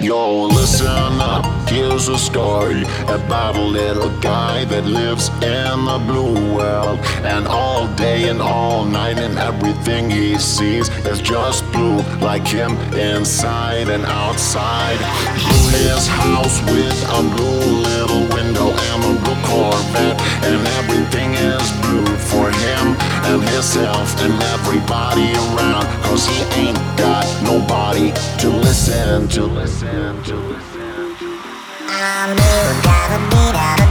Yo, listen up, here's a story about a little guy that lives in the blue world. And all day and all night, and everything he sees is just blue, like him inside and outside. Blue his house with a blue little window and a blue Corvette, and and and everybody around. Cause he ain't got nobody to listen to. Listen to. Listen to. I'm blue, gotta be, gotta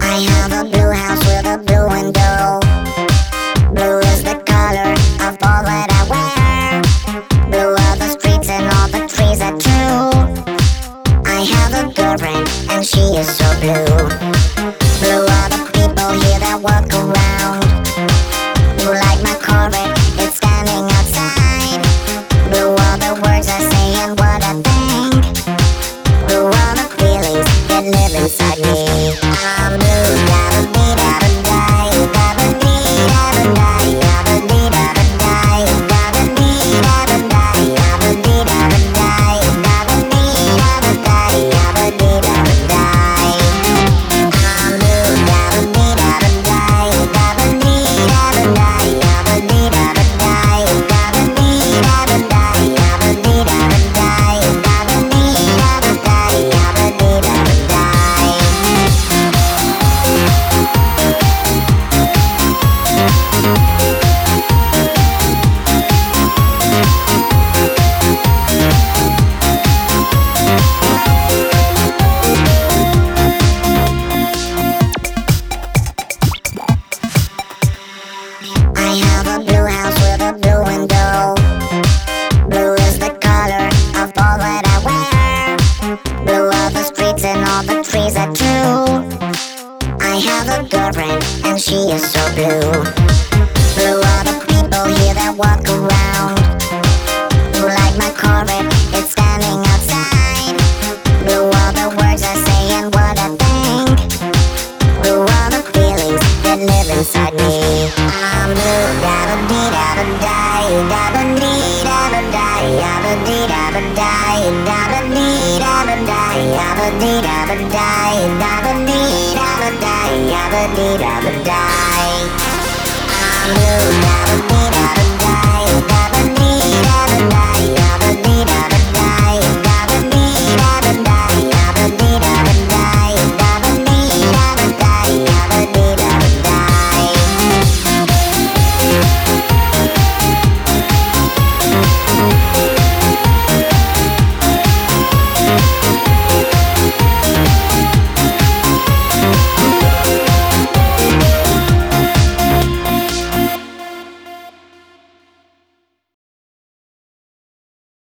I have a blue house with a blue window. I have a girlfriend and she is so blue. Blue are the people here that walk around. Blue like my Corvette, it's standing outside. Blue are the words I say and what I think. Blue are the feelings that live inside me. I'm blue, gotta be, gotta die, gotta need, gotta die, gotta be, I'm blue, be, gotta